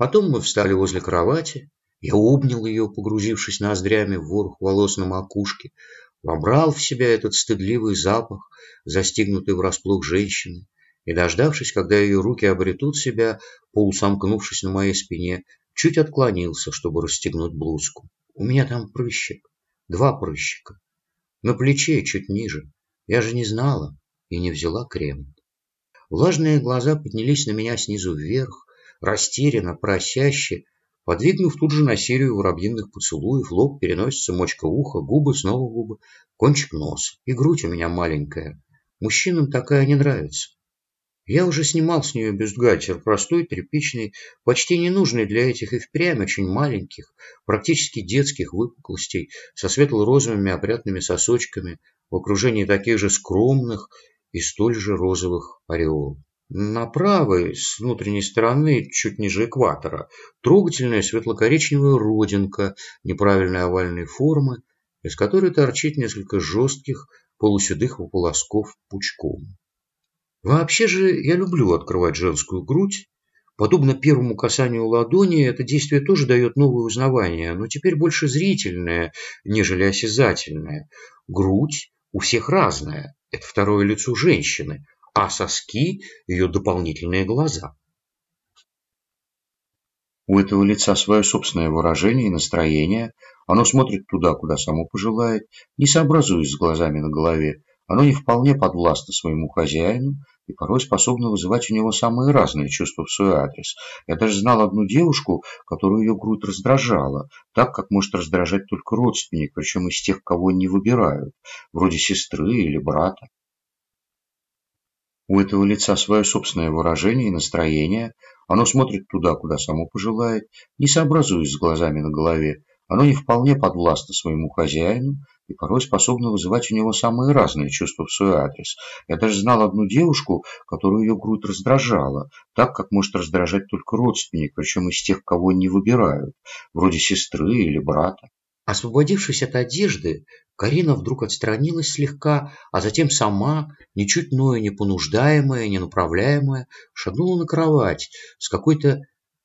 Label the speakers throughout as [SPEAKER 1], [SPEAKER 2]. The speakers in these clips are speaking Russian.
[SPEAKER 1] Потом мы встали возле кровати. Я обнял ее, погрузившись ноздрями в ворох волос на макушке, вобрал в себя этот стыдливый запах, застигнутый врасплох женщины, и, дождавшись, когда ее руки обретут себя, полусомкнувшись на моей спине, чуть отклонился, чтобы расстегнуть блузку. У меня там прыщик, два прыщика. На плече чуть ниже. Я же не знала и не взяла крем. Влажные глаза поднялись на меня снизу вверх, растерянно, просяще, подвигнув тут же на серию воробьиных поцелуев, лоб, переносится, мочка уха, губы, снова губы, кончик носа. И грудь у меня маленькая. Мужчинам такая не нравится. Я уже снимал с нее бюстгальтер, простой, тряпичный, почти ненужный для этих и впрямь очень маленьких, практически детских выпуклостей, со светло-розовыми опрятными сосочками, в окружении таких же скромных и столь же розовых ореол. На правой, с внутренней стороны, чуть ниже экватора, трогательная светло-коричневая родинка неправильной овальной формы, из которой торчит несколько жестких полуседых волосков пучком. Вообще же я люблю открывать женскую грудь. Подобно первому касанию ладони, это действие тоже дает новое узнавание, но теперь больше зрительное, нежели осязательное. Грудь у всех разная, это второе лицо женщины, а соски – ее дополнительные глаза. У этого лица свое собственное выражение и настроение. Оно смотрит туда, куда само пожелает, не сообразуясь с глазами на голове, оно не вполне подвластно своему хозяину и порой способно вызывать у него самые разные чувства в свой адрес. Я даже знал одну девушку, которую ее грудь раздражала, так, как может раздражать только родственник, причем из тех, кого не выбирают, вроде сестры или брата. У этого лица свое собственное выражение и настроение. Оно смотрит туда, куда само пожелает, не сообразуясь с глазами на голове, оно не вполне подвластно своему хозяину и порой способно вызывать у него самые разные чувства в свой адрес. Я даже знал одну девушку, которую ее грудь раздражала, так, как может раздражать только родственник, причем из тех, кого не выбирают, вроде сестры или брата. Освободившись от одежды, Карина вдруг отстранилась слегка, а затем сама, ничуть мною не понуждаемая, не направляемая, шагнула на кровать с какой-то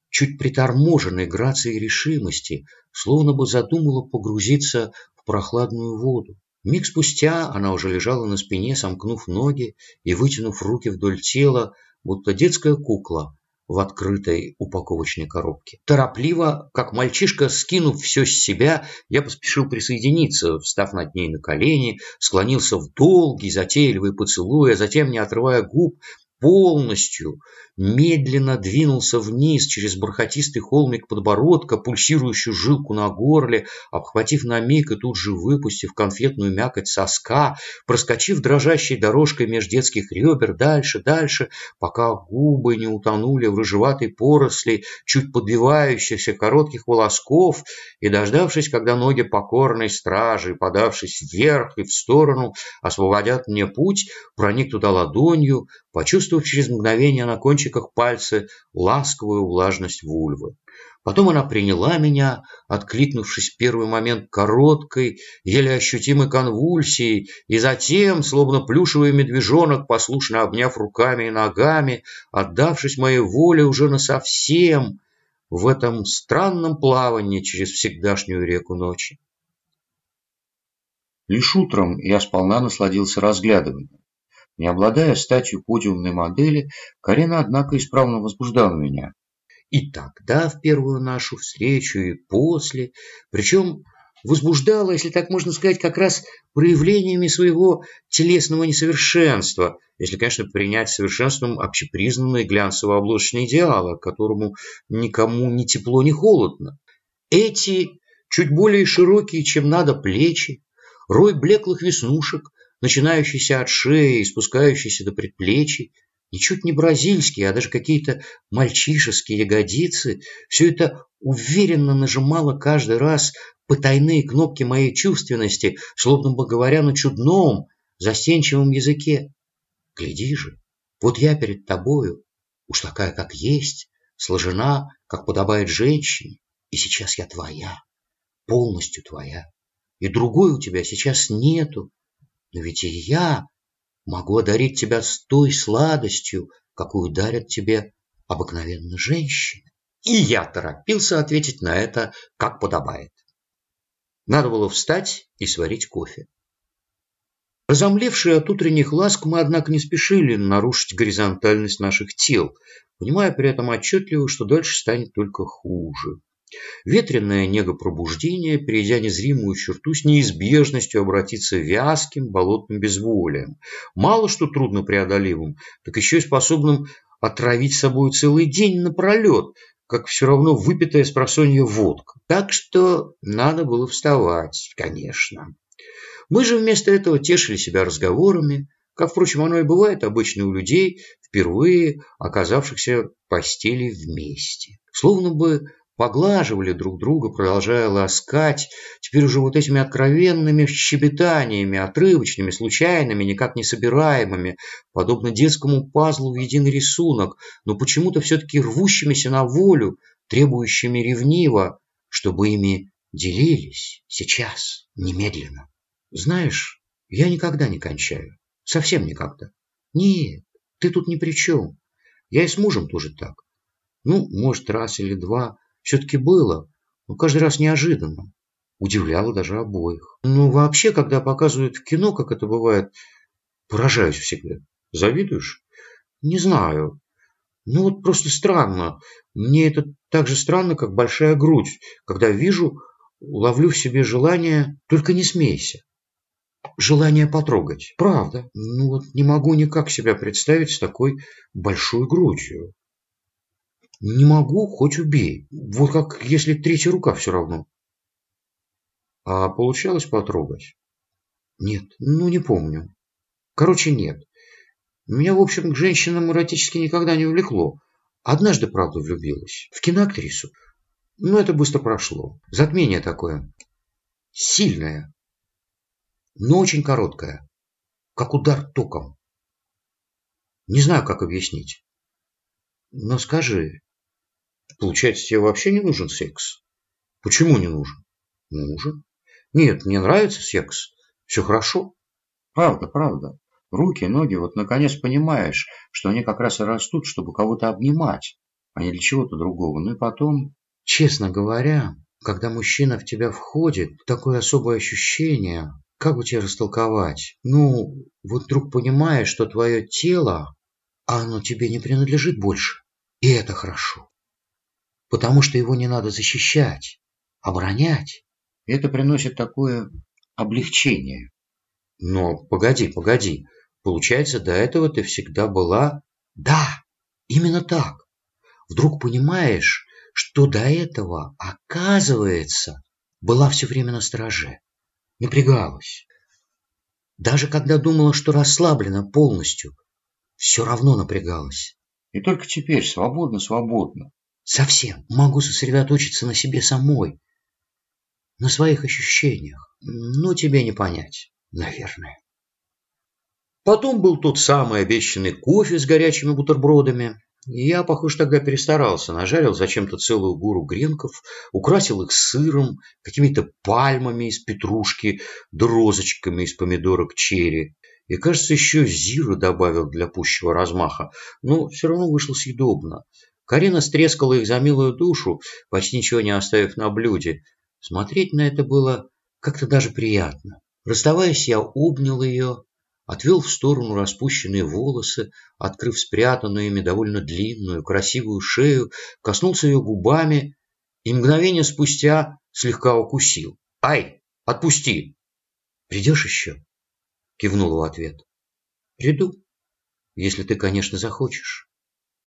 [SPEAKER 1] чуть приторможенной грацией решимости, словно бы задумала погрузиться в прохладную воду. Миг спустя она уже лежала на спине, сомкнув ноги и вытянув руки вдоль тела, будто детская кукла в открытой упаковочной коробке. Торопливо, как мальчишка, скинув все с себя, я поспешил присоединиться, встав над ней на колени, склонился в долгий, затейливый поцелуй, а затем, не отрывая губ, полностью медленно двинулся вниз через бархатистый холмик подбородка, пульсирующую жилку на горле, обхватив на миг и тут же выпустив конфетную мякоть соска, проскочив дрожащей дорожкой меж детских ребер дальше, дальше, пока губы не утонули в рыжеватой поросли, чуть подбивающихся коротких волосков, и, дождавшись, когда ноги покорной стражи, подавшись вверх и в сторону, освободят мне путь, проник туда ладонью, почувствовав через мгновение на кончиках пальца ласковую влажность вульвы. Потом она приняла меня, откликнувшись в первый момент короткой, еле ощутимой конвульсией, и затем, словно плюшевый медвежонок, послушно обняв руками и ногами, отдавшись моей воле уже насовсем в этом странном плавании через всегдашнюю реку ночи. Лишь утром я сполна насладился разглядыванием. Не обладая статью подиумной модели, Карина, однако, исправно возбуждала меня. И тогда, в первую нашу встречу, и после, причем возбуждала, если так можно сказать, как раз проявлениями своего телесного несовершенства, если, конечно, принять совершенством общепризнанные глянцево-обложечные идеалы, которому никому ни тепло, ни холодно. Эти чуть более широкие, чем надо, плечи, рой блеклых веснушек, начинающийся от шеи и спускающийся до предплечий, ничуть не бразильские, а даже какие-то мальчишеские ягодицы, все это уверенно нажимало каждый раз потайные кнопки моей чувственности, словно бы говоря на чудном, застенчивом языке. Гляди же, вот я перед тобою, уж такая, как есть, сложена, как подобает женщине, и сейчас я твоя, полностью твоя, и другой у тебя сейчас нету, но ведь и я могу одарить тебя с той сладостью, какую дарят тебе обыкновенно женщины. И я торопился ответить на это, как подобает. Надо было встать и сварить кофе. Разомлевшие от утренних ласк, мы, однако, не спешили нарушить горизонтальность наших тел, понимая при этом отчетливо, что дальше станет только хуже. Ветреное нега пробуждения, перейдя незримую черту, с неизбежностью обратиться вязким болотным безволием. Мало что трудно преодолимым, так еще и способным отравить собой целый день напролет, как все равно выпитая с водка. Так что надо было вставать, конечно. Мы же вместо этого тешили себя разговорами, как, впрочем, оно и бывает обычно у людей, впервые оказавшихся в постели вместе. Словно бы поглаживали друг друга, продолжая ласкать, теперь уже вот этими откровенными щебетаниями, отрывочными, случайными, никак не собираемыми, подобно детскому пазлу в единый рисунок, но почему-то все-таки рвущимися на волю, требующими ревниво, чтобы ими делились сейчас, немедленно. Знаешь, я никогда не кончаю. Совсем никогда. Нет, ты тут ни при чем. Я и с мужем тоже так. Ну, может, раз или два все-таки было, но каждый раз неожиданно. Удивляло даже обоих. Ну, вообще, когда показывают в кино, как это бывает, поражаюсь всегда. Завидуешь? Не знаю. Ну, вот просто странно. Мне это так же странно, как большая грудь. Когда вижу, ловлю в себе желание «только не смейся» желание потрогать. Правда. Ну вот не могу никак себя представить с такой большой грудью. Не могу, хоть убей. Вот как если третья рука все равно. А получалось потрогать? Нет, ну не помню. Короче, нет. Меня, в общем, к женщинам эротически никогда не увлекло. Однажды, правда, влюбилась. В киноактрису. Но это быстро прошло. Затмение такое. Сильное но очень короткая, как удар током. Не знаю, как объяснить. Но скажи, получается, тебе вообще не нужен секс? Почему не нужен? Нужен. Нет, мне нравится секс. Все хорошо. Правда, правда. Руки, ноги, вот наконец понимаешь, что они как раз и растут, чтобы кого-то обнимать, а не для чего-то другого. Ну и потом, честно говоря, когда мужчина в тебя входит, такое особое ощущение, как бы тебе растолковать? Ну, вот вдруг понимаешь, что твое тело, оно тебе не принадлежит больше. И это хорошо. Потому что его не надо защищать, оборонять. Это приносит такое облегчение. Но погоди, погоди. Получается, до этого ты всегда была... Да, именно так. Вдруг понимаешь, что до этого, оказывается, была все время на страже напрягалась. Даже когда думала, что расслаблена полностью, все равно напрягалась. И только теперь свободно-свободно. Совсем могу сосредоточиться на себе самой, на своих ощущениях. Но тебе не понять, наверное. Потом был тот самый обещанный кофе с горячими бутербродами. Я, похоже, тогда перестарался, нажарил зачем-то целую гору гренков, украсил их сыром, какими-то пальмами из петрушки, да из помидорок черри. И, кажется, еще зира добавил для пущего размаха, но все равно вышло съедобно. Карина стрескала их за милую душу, почти ничего не оставив на блюде. Смотреть на это было как-то даже приятно. Расставаясь, я обнял ее, отвел в сторону распущенные волосы, открыв спрятанную ими довольно длинную, красивую шею, коснулся ее губами и мгновение спустя слегка укусил. «Ай, отпусти!» «Придешь еще?» — кивнул в ответ. «Приду, если ты, конечно, захочешь».